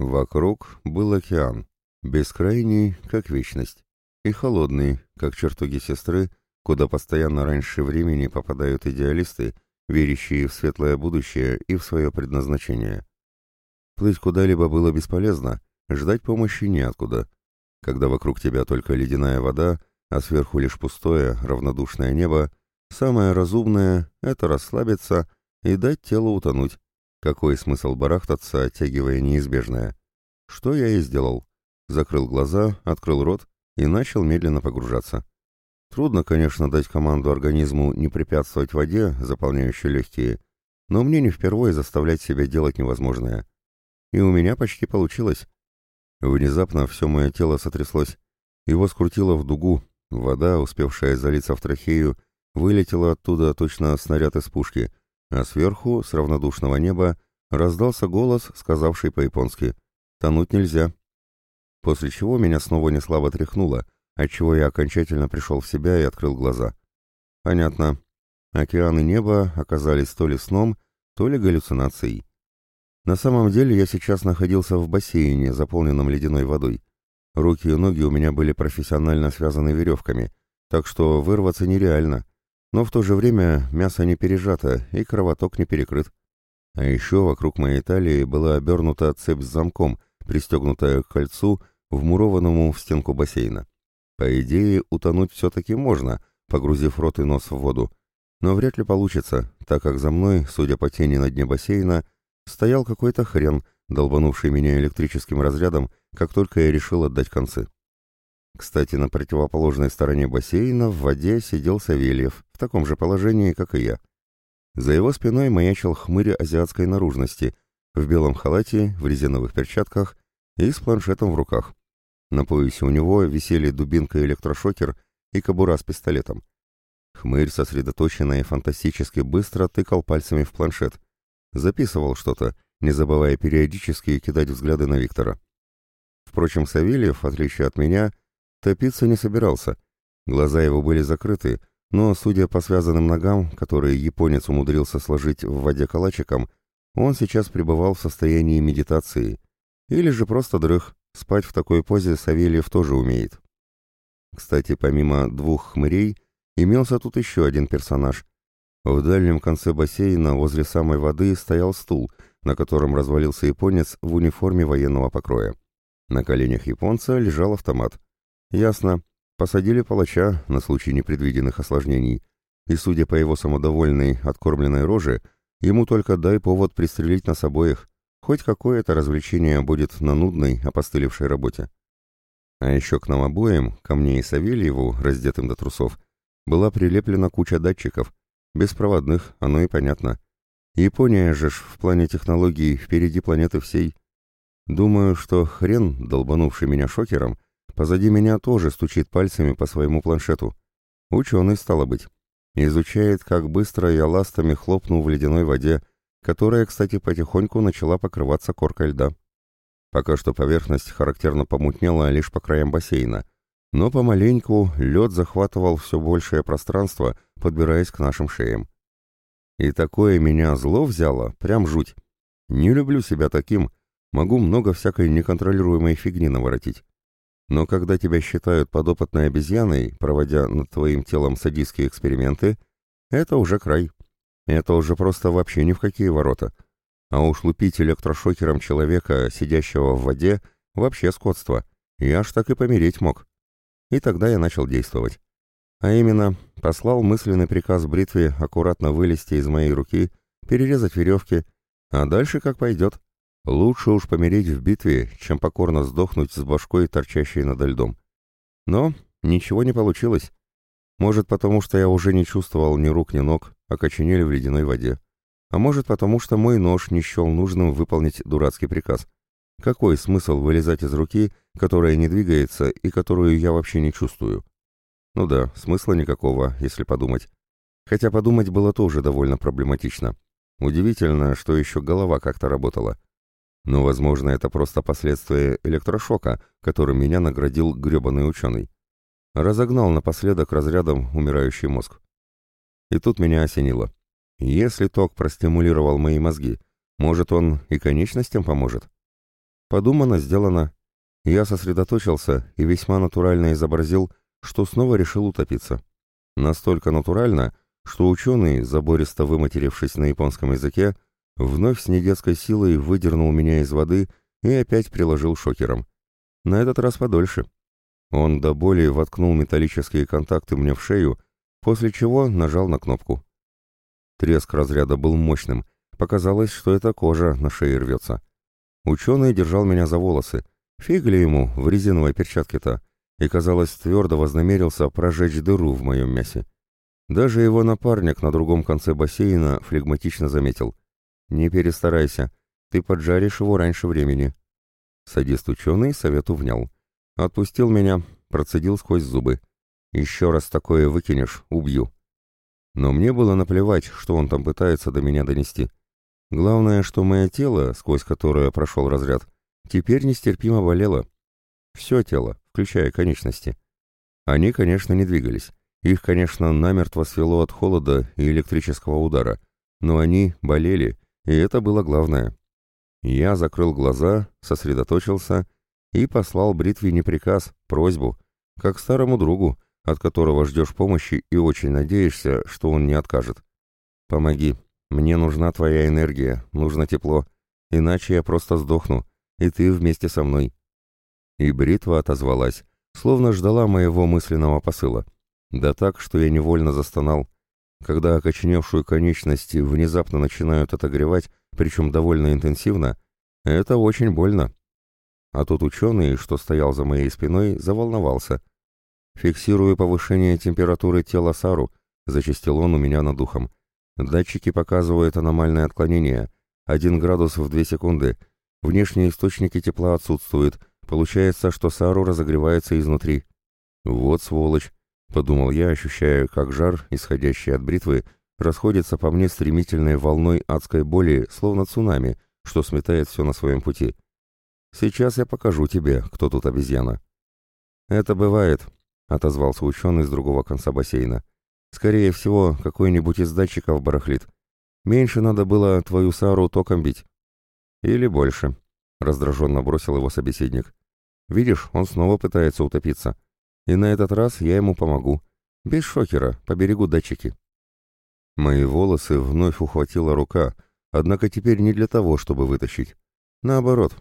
Вокруг был океан, бескрайний, как вечность, и холодный, как чертоги сестры, куда постоянно раньше времени попадают идеалисты, верящие в светлое будущее и в свое предназначение. Плыть куда-либо было бесполезно, ждать помощи неоткуда. Когда вокруг тебя только ледяная вода, а сверху лишь пустое, равнодушное небо, самое разумное — это расслабиться и дать телу утонуть. Какой смысл барахтаться, оттягивая неизбежное? Что я и сделал. Закрыл глаза, открыл рот и начал медленно погружаться. Трудно, конечно, дать команду организму не препятствовать воде, заполняющей легкие, но мне не впервые заставлять себя делать невозможное. И у меня почти получилось. Внезапно все мое тело сотряслось. Его скрутило в дугу. Вода, успевшая залиться в трахею, вылетела оттуда точно снаряд из пушки, а сверху, с равнодушного неба, раздался голос, сказавший по-японски «Тонуть нельзя». После чего меня снова неслабо тряхнуло — отчего я окончательно пришел в себя и открыл глаза. Понятно. Океан и небо оказались то ли сном, то ли галлюцинацией. На самом деле я сейчас находился в бассейне, заполненном ледяной водой. Руки и ноги у меня были профессионально связаны веревками, так что вырваться нереально. Но в то же время мясо не пережато и кровоток не перекрыт. А еще вокруг моей талии была обернута цепь с замком, пристегнутая к кольцу, вмурованному в стенку бассейна. По идее, утонуть все-таки можно, погрузив рот и нос в воду. Но вряд ли получится, так как за мной, судя по тени на дне бассейна, стоял какой-то хрен, долбанувший меня электрическим разрядом, как только я решил отдать концы. Кстати, на противоположной стороне бассейна в воде сидел Савельев, в таком же положении, как и я. За его спиной маячил хмырь азиатской наружности, в белом халате, в резиновых перчатках и с планшетом в руках. На поясе у него висели дубинка и электрошокер и кобура с пистолетом. Хмырь сосредоточенно и фантастически быстро тыкал пальцами в планшет. Записывал что-то, не забывая периодически кидать взгляды на Виктора. Впрочем, Савельев, в отличие от меня, топиться не собирался. Глаза его были закрыты, но, судя по связанным ногам, которые японец умудрился сложить в воде калачиком, он сейчас пребывал в состоянии медитации. Или же просто дрых, Спать в такой позе Савельев тоже умеет. Кстати, помимо двух хмырей, имелся тут еще один персонаж. В дальнем конце бассейна возле самой воды стоял стул, на котором развалился японец в униформе военного покроя. На коленях японца лежал автомат. Ясно, посадили палача на случай непредвиденных осложнений, и, судя по его самодовольной, откормленной роже, ему только дай повод пристрелить нас обоих, Хоть какое-то развлечение будет на нудной, опостылевшей работе. А еще к нам обоим, ко мне и Савельеву, раздетым до трусов, была прилеплена куча датчиков, беспроводных, оно и понятно. Япония же ж в плане технологий впереди планеты всей. Думаю, что хрен, долбанувший меня шокером, позади меня тоже стучит пальцами по своему планшету. Ученый, стало быть. Изучает, как быстро я ластами хлопну в ледяной воде, которая, кстати, потихоньку начала покрываться коркой льда. Пока что поверхность характерно помутнела лишь по краям бассейна, но помаленьку лед захватывал все большее пространство, подбираясь к нашим шеям. И такое меня зло взяло, прям жуть. Не люблю себя таким, могу много всякой неконтролируемой фигни наворотить. Но когда тебя считают подопытной обезьяной, проводя над твоим телом садистские эксперименты, это уже край. Это уже просто вообще ни в какие ворота. А уж лупить электрошокером человека, сидящего в воде, вообще скотство. Я аж так и помереть мог. И тогда я начал действовать. А именно, послал мысленный приказ бритве аккуратно вылезти из моей руки, перерезать веревки, а дальше как пойдет. Лучше уж помереть в битве, чем покорно сдохнуть с башкой, торчащей над льдом. Но ничего не получилось. Может, потому что я уже не чувствовал ни рук, ни ног, окоченели в ледяной воде. А может, потому что мой нож не счел нужным выполнить дурацкий приказ. Какой смысл вылезать из руки, которая не двигается и которую я вообще не чувствую? Ну да, смысла никакого, если подумать. Хотя подумать было тоже довольно проблематично. Удивительно, что еще голова как-то работала. Но, возможно, это просто последствия электрошока, которым меня наградил гребаный ученый. Разогнал напоследок разрядом умирающий мозг. И тут меня осенило. Если ток простимулировал мои мозги, может, он и конечностям поможет? Подумано, сделано. Я сосредоточился и весьма натурально изобразил, что снова решил утопиться. Настолько натурально, что ученый, забористо выматерившись на японском языке, вновь с недетской силой выдернул меня из воды и опять приложил шокером. На этот раз подольше. Он до боли воткнул металлические контакты мне в шею, после чего нажал на кнопку. Треск разряда был мощным, показалось, что эта кожа на шее рвется. Ученый держал меня за волосы, фиг ли ему в резиновой перчатке-то, и, казалось, твердо вознамерился прожечь дыру в моем мясе. Даже его напарник на другом конце бассейна флегматично заметил. «Не перестарайся, ты поджаришь его раньше времени». Садист-ученый совету внял. Отпустил меня, процедил сквозь зубы. «Еще раз такое выкинешь, убью». Но мне было наплевать, что он там пытается до меня донести. Главное, что мое тело, сквозь которое прошел разряд, теперь нестерпимо болело. Все тело, включая конечности. Они, конечно, не двигались. Их, конечно, намертво свело от холода и электрического удара. Но они болели, и это было главное. Я закрыл глаза, сосредоточился и послал бритве не приказ, просьбу, как старому другу, от которого ждешь помощи и очень надеешься, что он не откажет. «Помоги. Мне нужна твоя энергия, нужно тепло. Иначе я просто сдохну, и ты вместе со мной». И бритва отозвалась, словно ждала моего мысленного посыла. Да так, что я невольно застонал. Когда окоченевшую конечности внезапно начинают отогревать, причем довольно интенсивно, это очень больно. А тот ученый, что стоял за моей спиной, заволновался. «Фиксирую повышение температуры тела Сару», — зачистил он у меня над духом. «Датчики показывают аномальное отклонение. Один градус в две секунды. Внешние источники тепла отсутствуют, Получается, что Сару разогревается изнутри. Вот сволочь, подумал я, ощущая, как жар, исходящий от бритвы, расходится по мне стремительной волной адской боли, словно цунами, что сметает все на своем пути. Сейчас я покажу тебе, кто тут обезьяна. Это бывает, отозвался ученый с другого конца бассейна. Скорее всего, какой-нибудь из датчиков барахлит. Меньше надо было твою Сару током бить. Или больше, раздраженно бросил его собеседник. Видишь, он снова пытается утопиться. И на этот раз я ему помогу. Без шокера, по берегу датчики. Мои волосы вновь ухватила рука, однако теперь не для того, чтобы вытащить. Наоборот,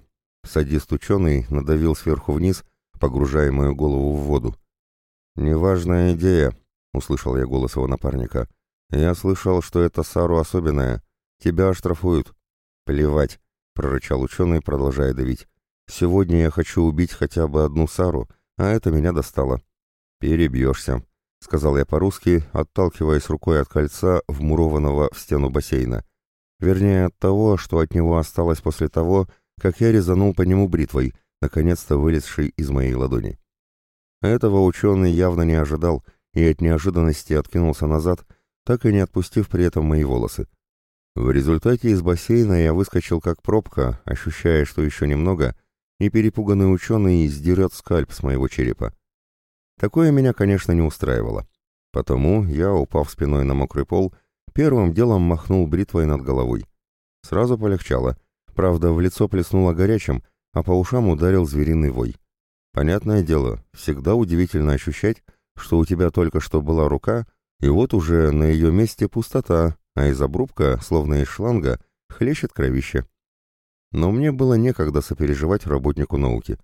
садист-ученый надавил сверху вниз, погружая мою голову в воду. «Неважная идея», — услышал я голос его напарника. «Я слышал, что это Сару особенная. Тебя оштрафуют». «Плевать», — прорычал ученый, продолжая давить. Сегодня я хочу убить хотя бы одну Сару, а это меня достало. Перебьешься, сказал я по-русски, отталкиваясь рукой от кольца, вмурованного в стену бассейна. Вернее, от того, что от него осталось после того, как я резанул по нему бритвой, наконец-то вылезшей из моей ладони. Этого ученый явно не ожидал и от неожиданности откинулся назад, так и не отпустив при этом мои волосы. В результате из бассейна я выскочил как пробка, ощущая, что еще немного — и перепуганный ученый сдерет скальп с моего черепа. Такое меня, конечно, не устраивало. Потому я, упав спиной на мокрый пол, первым делом махнул бритвой над головой. Сразу полегчало. Правда, в лицо плеснуло горячим, а по ушам ударил звериный вой. Понятное дело, всегда удивительно ощущать, что у тебя только что была рука, и вот уже на ее месте пустота, а из обрубка, словно из шланга, хлещет кровище. Но мне было некогда сопереживать работнику науки.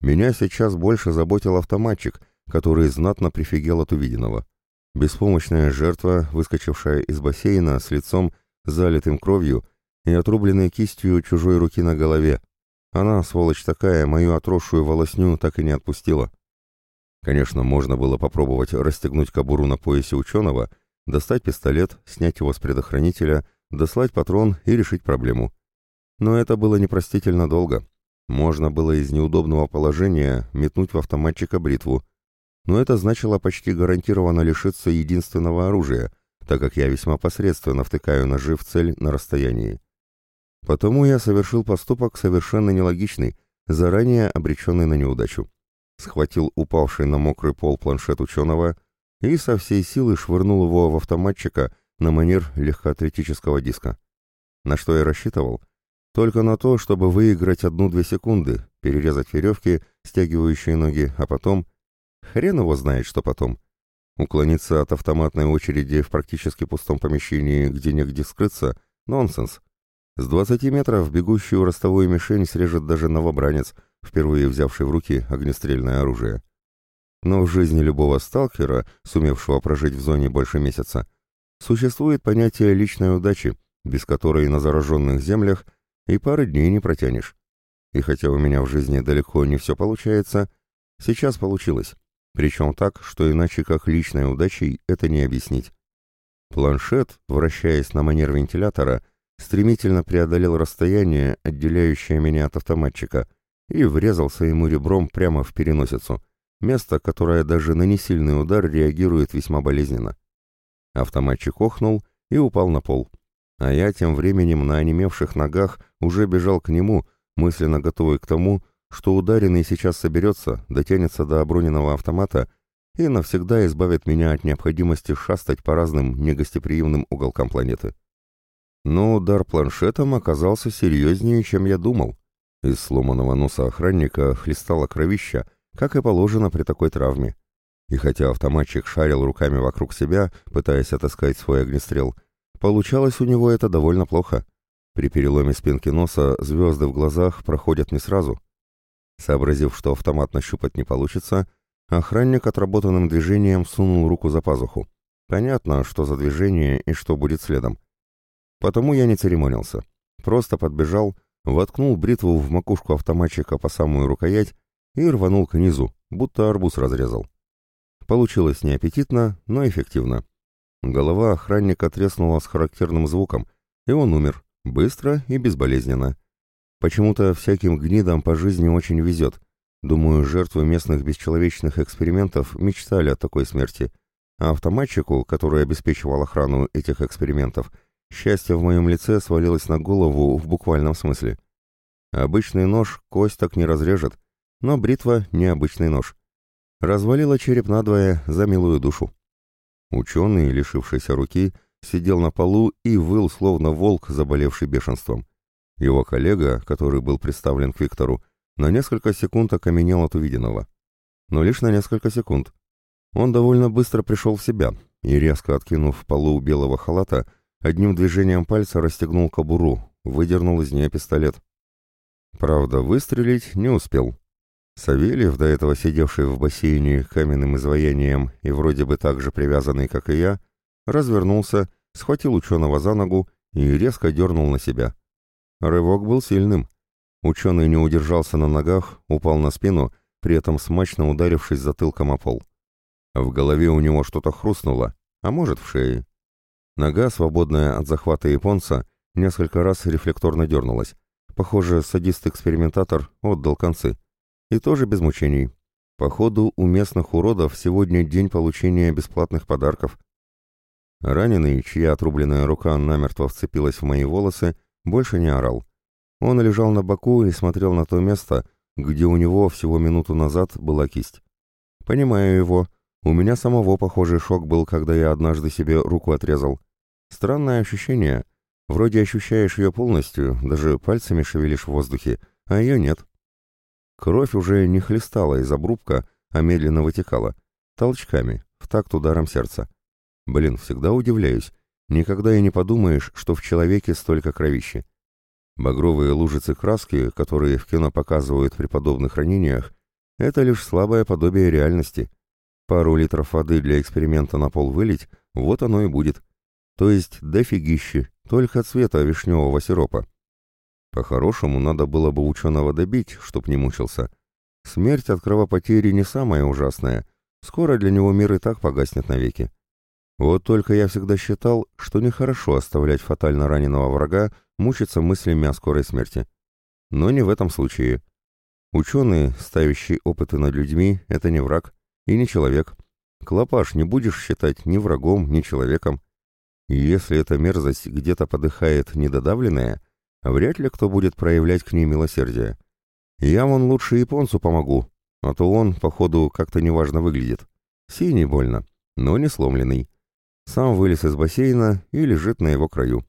Меня сейчас больше заботил автоматчик, который знатно прифигел от увиденного. Беспомощная жертва, выскочившая из бассейна с лицом, залитым кровью и отрубленной кистью чужой руки на голове. Она, сволочь такая, мою отросшую волосню так и не отпустила. Конечно, можно было попробовать расстегнуть кобуру на поясе ученого, достать пистолет, снять его с предохранителя, дослать патрон и решить проблему. Но это было непростительно долго. Можно было из неудобного положения метнуть в автоматчика бритву. Но это значило почти гарантированно лишиться единственного оружия, так как я весьма посредственно втыкаю ножи в цель на расстоянии. Потому я совершил поступок совершенно нелогичный, заранее обреченный на неудачу. Схватил упавший на мокрый пол планшет ученого и со всей силы швырнул его в автоматчика на манер легкоатлетического диска. На что я рассчитывал? Только на то, чтобы выиграть одну-две секунды, перерезать веревки, стягивающие ноги, а потом... Хрен его знает, что потом. Уклониться от автоматной очереди в практически пустом помещении, где негде скрыться — нонсенс. С 20 метров бегущую ростовую мишень срежет даже новобранец, впервые взявший в руки огнестрельное оружие. Но в жизни любого сталкера, сумевшего прожить в зоне больше месяца, существует понятие личной удачи, без которой на зараженных землях и пары дней не протянешь. И хотя у меня в жизни далеко не все получается, сейчас получилось. Причем так, что иначе как личной удачей это не объяснить. Планшет, вращаясь на манер вентилятора, стремительно преодолел расстояние, отделяющее меня от автоматчика, и врезался ему ребром прямо в переносицу, место, которое даже на несильный удар реагирует весьма болезненно. Автоматчик охнул и упал на пол. А я тем временем на онемевших ногах уже бежал к нему, мысленно готовый к тому, что ударенный сейчас соберется, дотянется до оброненного автомата и навсегда избавит меня от необходимости шастать по разным негостеприимным уголкам планеты. Но удар планшетом оказался серьезнее, чем я думал. Из сломанного носа охранника хлестала кровища, как и положено при такой травме. И хотя автоматчик шарил руками вокруг себя, пытаясь отыскать свой огнестрел, получалось у него это довольно плохо. При переломе спинки носа звезды в глазах проходят не сразу. Сообразив, что автомат нащупать не получится, охранник отработанным движением сунул руку за пазуху. Понятно, что за движение и что будет следом. Потому я не церемонился. Просто подбежал, воткнул бритву в макушку автоматчика по самую рукоять и рванул к низу, будто арбуз разрезал. Получилось неаппетитно, но эффективно. Голова охранника треснула с характерным звуком, и он умер, быстро и безболезненно. Почему-то всяким гнидам по жизни очень везет. Думаю, жертвы местных бесчеловечных экспериментов мечтали о такой смерти, а автоматчику, который обеспечивал охрану этих экспериментов, Счастье в моем лице свалилось на голову в буквальном смысле. Обычный нож кость так не разрежет, но бритва — необычный нож. Развалила череп надвое за милую душу. Ученый, лишившийся руки, сидел на полу и выл, словно волк, заболевший бешенством. Его коллега, который был представлен к Виктору, на несколько секунд окаменел от увиденного. Но лишь на несколько секунд. Он довольно быстро пришел в себя и, резко откинув полу белого халата, Одним движением пальца расстегнул кобуру, выдернул из нее пистолет. Правда, выстрелить не успел. Савельев, до этого сидевший в бассейне каменным изваянием и вроде бы так же привязанный, как и я, развернулся, схватил ученого за ногу и резко дернул на себя. Рывок был сильным. Ученый не удержался на ногах, упал на спину, при этом смачно ударившись затылком о пол. В голове у него что-то хрустнуло, а может в шее. Нога, свободная от захвата японца, несколько раз рефлекторно дернулась. Похоже, садист-экспериментатор отдал концы. И тоже без мучений. Походу, у местных уродов сегодня день получения бесплатных подарков. Раненый, чья отрубленная рука намертво вцепилась в мои волосы, больше не орал. Он лежал на боку и смотрел на то место, где у него всего минуту назад была кисть. Понимаю его. У меня самого похожий шок был, когда я однажды себе руку отрезал. Странное ощущение. Вроде ощущаешь ее полностью, даже пальцами шевелишь в воздухе, а ее нет. Кровь уже не хлестала из обрубка, а медленно вытекала. Толчками, в такт ударом сердца. Блин, всегда удивляюсь. Никогда и не подумаешь, что в человеке столько кровищи. Багровые лужицы краски, которые в кино показывают при подобных ранениях, это лишь слабое подобие реальности. Пару литров воды для эксперимента на пол вылить, вот оно и будет. То есть дофигищи, только цвета вишневого сиропа. По-хорошему, надо было бы ученого добить, чтоб не мучился. Смерть от кровопотери не самая ужасная. Скоро для него мир и так погаснет навеки. Вот только я всегда считал, что нехорошо оставлять фатально раненого врага мучиться мыслями о скорой смерти. Но не в этом случае. Ученый, ставящий опыты над людьми, это не враг и не человек. Клопаш не будешь считать ни врагом, ни человеком. Если эта мерзость где-то подыхает недодавленная, вряд ли кто будет проявлять к ней милосердие. Я вон лучше японцу помогу, а то он, походу, как-то неважно выглядит. Синий больно, но не сломленный. Сам вылез из бассейна и лежит на его краю.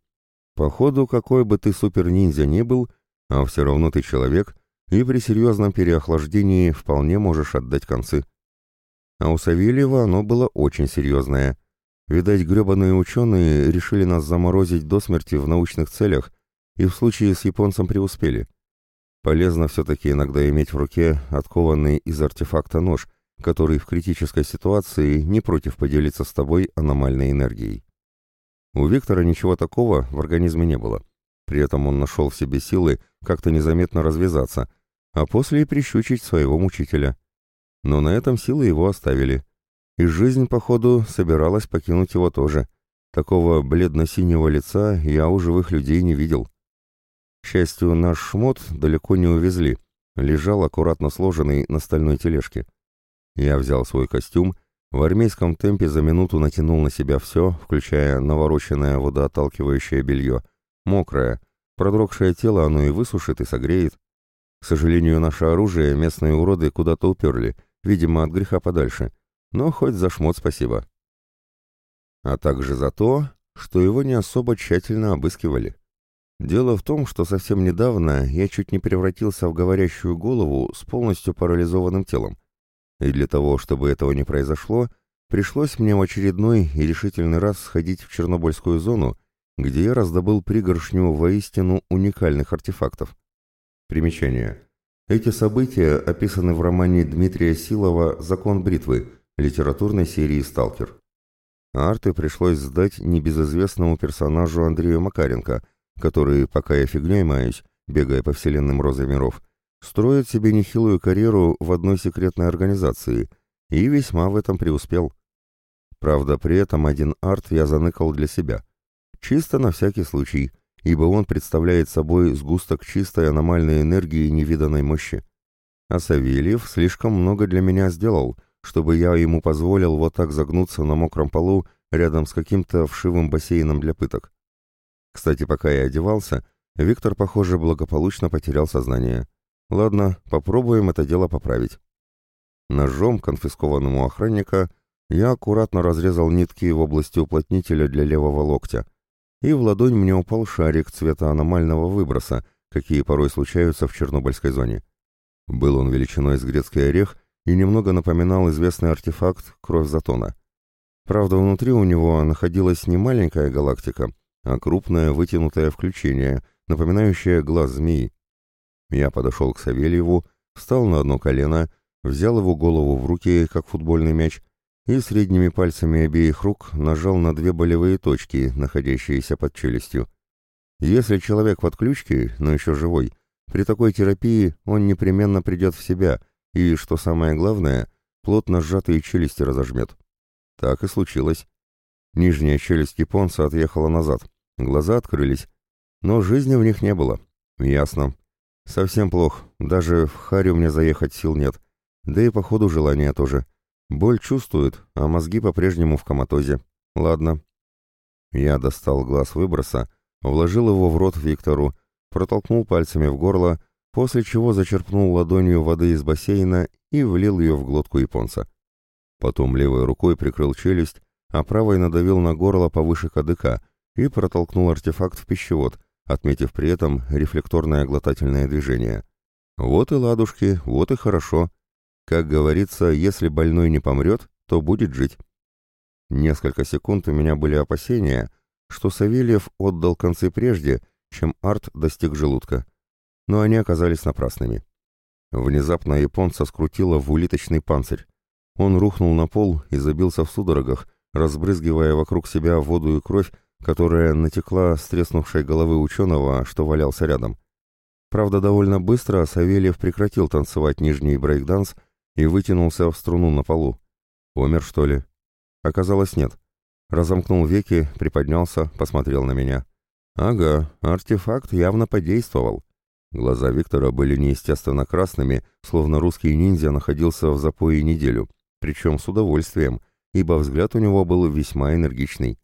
Походу, какой бы ты супер-ниндзя ни был, а все равно ты человек, и при серьезном переохлаждении вполне можешь отдать концы. А у Савельева оно было очень серьезное. Видать, гребаные ученые решили нас заморозить до смерти в научных целях, и в случае с японцем преуспели. Полезно все-таки иногда иметь в руке откованный из артефакта нож, который в критической ситуации не против поделиться с тобой аномальной энергией. У Виктора ничего такого в организме не было. При этом он нашел в себе силы как-то незаметно развязаться, а после и прищучить своего мучителя. Но на этом силы его оставили. И жизнь, походу, собиралась покинуть его тоже. Такого бледно-синего лица я у живых людей не видел. К счастью, наш шмот далеко не увезли, лежал аккуратно сложенный на стальной тележке. Я взял свой костюм, в армейском темпе за минуту натянул на себя все, включая навороченное водоотталкивающее белье, мокрое, продрогшее тело оно и высушит, и согреет. К сожалению, наше оружие местные уроды куда-то уперли, видимо, от греха подальше, но хоть за шмот спасибо. А также за то, что его не особо тщательно обыскивали. Дело в том, что совсем недавно я чуть не превратился в говорящую голову с полностью парализованным телом. И для того, чтобы этого не произошло, пришлось мне в очередной и решительный раз сходить в Чернобыльскую зону, где я раздобыл пригоршню воистину уникальных артефактов. Примечание. Эти события описаны в романе Дмитрия Силова «Закон бритвы» литературной серии «Сталкер». Арты пришлось сдать небезызвестному персонажу Андрею Макаренко – который, пока я фигней маюсь, бегая по вселенным розы миров, строит себе нехилую карьеру в одной секретной организации и весьма в этом преуспел. Правда, при этом один арт я заныкал для себя. Чисто на всякий случай, ибо он представляет собой сгусток чистой аномальной энергии невиданной мощи. А Савельев слишком много для меня сделал, чтобы я ему позволил вот так загнуться на мокром полу рядом с каким-то вшивым бассейном для пыток. Кстати, пока я одевался, Виктор, похоже, благополучно потерял сознание. Ладно, попробуем это дело поправить. Ножом, конфискованному охранника, я аккуратно разрезал нитки в области уплотнителя для левого локтя, и в ладонь мне упал шарик цвета аномального выброса, какие порой случаются в Чернобыльской зоне. Был он величиной с грецкий орех и немного напоминал известный артефакт «Кровь Затона». Правда, внутри у него находилась не маленькая галактика, а крупное вытянутое включение, напоминающее глаз змеи. Я подошел к Савельеву, встал на одно колено, взял его голову в руки, как футбольный мяч, и средними пальцами обеих рук нажал на две болевые точки, находящиеся под челюстью. Если человек в отключке, но еще живой, при такой терапии он непременно придет в себя и, что самое главное, плотно сжатые челюсти разожмет. Так и случилось. Нижняя челюсть японца отъехала назад. Глаза открылись. Но жизни в них не было. Ясно. Совсем плохо. Даже в Харю мне заехать сил нет. Да и по ходу желания тоже. Боль чувствует, а мозги по-прежнему в коматозе. Ладно. Я достал глаз выброса, вложил его в рот Виктору, протолкнул пальцами в горло, после чего зачерпнул ладонью воды из бассейна и влил ее в глотку японца. Потом левой рукой прикрыл челюсть, а правой надавил на горло повыше кадыка и протолкнул артефакт в пищевод, отметив при этом рефлекторное глотательное движение. Вот и ладушки, вот и хорошо. Как говорится, если больной не помрет, то будет жить. Несколько секунд у меня были опасения, что Савельев отдал концы прежде, чем арт достиг желудка. Но они оказались напрасными. Внезапно японца скрутило в улиточный панцирь. Он рухнул на пол и забился в судорогах, разбрызгивая вокруг себя воду и кровь, которая натекла с треснувшей головы ученого, что валялся рядом. Правда, довольно быстро Савельев прекратил танцевать нижний брейкданс и вытянулся в струну на полу. Умер, что ли? Оказалось, нет. Разомкнул веки, приподнялся, посмотрел на меня. Ага, артефакт явно подействовал. Глаза Виктора были неестественно красными, словно русский ниндзя находился в запое неделю, причем с удовольствием, ибо взгляд у него был весьма энергичный.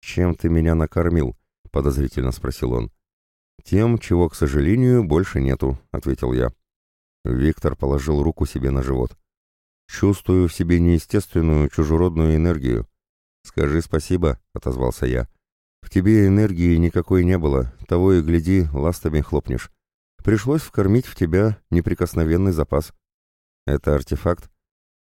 «Чем ты меня накормил?» — подозрительно спросил он. «Тем, чего, к сожалению, больше нету», — ответил я. Виктор положил руку себе на живот. «Чувствую в себе неестественную чужеродную энергию». «Скажи спасибо», — отозвался я. В тебе энергии никакой не было, того и гляди, ластами хлопнешь. Пришлось вкормить в тебя неприкосновенный запас. Это артефакт?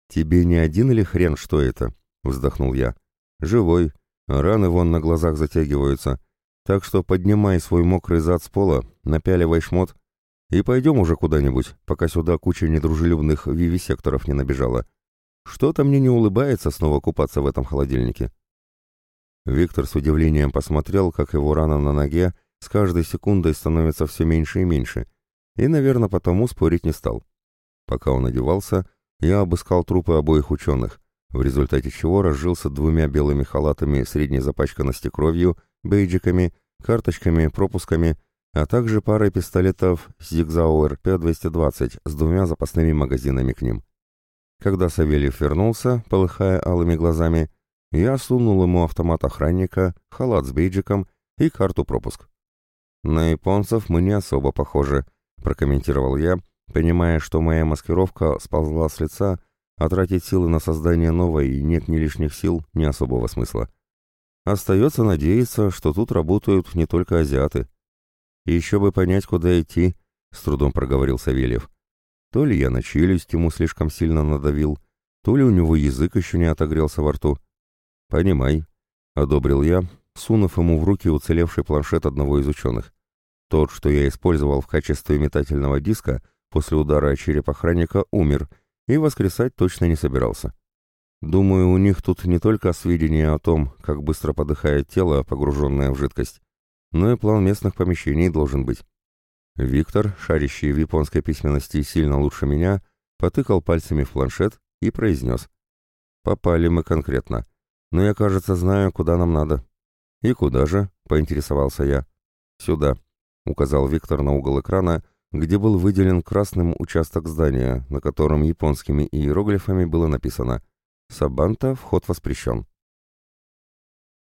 Тебе не один или хрен, что это? Вздохнул я. Живой. Раны вон на глазах затягиваются. Так что поднимай свой мокрый зад с пола, напяливай шмот и пойдем уже куда-нибудь, пока сюда куча недружелюбных вивисекторов не набежала. Что-то мне не улыбается снова купаться в этом холодильнике. Виктор с удивлением посмотрел, как его рана на ноге с каждой секундой становится все меньше и меньше, и, наверное, потому спорить не стал. Пока он одевался, я обыскал трупы обоих ученых, в результате чего разжился двумя белыми халатами средней запачканности кровью, бейджиками, карточками, пропусками, а также парой пистолетов Zigzauer P220 с двумя запасными магазинами к ним. Когда Савельев вернулся, полыхая алыми глазами, я сунул ему автомат охранника, халат с бейджиком и карту пропуск. «На японцев мы не особо похожи», — прокомментировал я, понимая, что моя маскировка сползла с лица, а тратить силы на создание новой нет ни лишних сил, ни особого смысла. Остается надеяться, что тут работают не только азиаты. «Еще бы понять, куда идти», — с трудом проговорил Савельев. То ли я на челюсть ему слишком сильно надавил, то ли у него язык еще не отогрелся во рту. «Понимай», — одобрил я, сунув ему в руки уцелевший планшет одного из ученых. Тот, что я использовал в качестве метательного диска, после удара о череп охранника умер и воскресать точно не собирался. Думаю, у них тут не только сведения о том, как быстро подыхает тело, погруженное в жидкость, но и план местных помещений должен быть. Виктор, шарящий в японской письменности сильно лучше меня, потыкал пальцами в планшет и произнес. «Попали мы конкретно, но я, кажется, знаю, куда нам надо». «И куда же?» — поинтересовался я. «Сюда», — указал Виктор на угол экрана, где был выделен красным участок здания, на котором японскими иероглифами было написано «Сабанта, вход воспрещен».